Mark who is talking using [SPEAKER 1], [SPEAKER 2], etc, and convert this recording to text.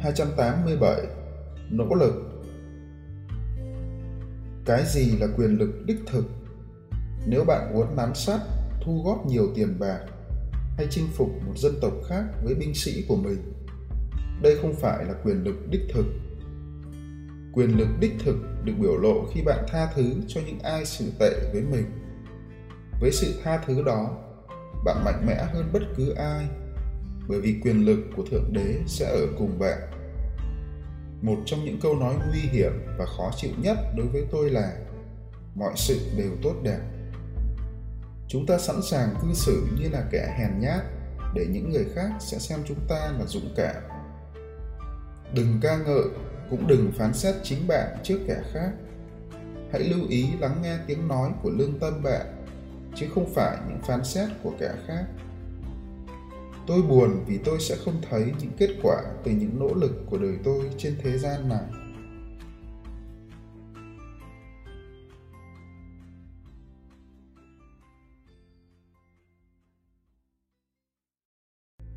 [SPEAKER 1] 287 Nỗ lực Cái gì là quyền lực đích thực? Nếu bạn muốn nắm sát, thu góp nhiều tiền bạc hay chinh phục một dân tộc khác với binh sĩ của mình, đây không phải là quyền lực đích thực. Quyền lực đích thực được biểu lộ khi bạn tha thứ cho những ai xử tệ với mình. Với sự tha thứ đó, bạn mạnh mẽ hơn bất cứ ai bởi vì quyền lực của thượng đế sẽ ở cùng bạn. Một trong những câu nói nguy hiểm và khó chịu nhất đối với tôi là, mọi sự đều tốt đẹp. Chúng ta sẵn sàng cư xử như là kẻ hèn nhát để những người khác sẽ xem chúng ta là dũng cảm. Đừng ca ngợi, cũng đừng phán xét chính bạn trước kẻ khác. Hãy lưu ý lắng nghe tiếng nói của lương tâm bạn, chứ không phải những phán xét của kẻ khác tôi buồn vì tôi sẽ không thấy những kết quả từ những nỗ lực của đời tôi trên thế gian này.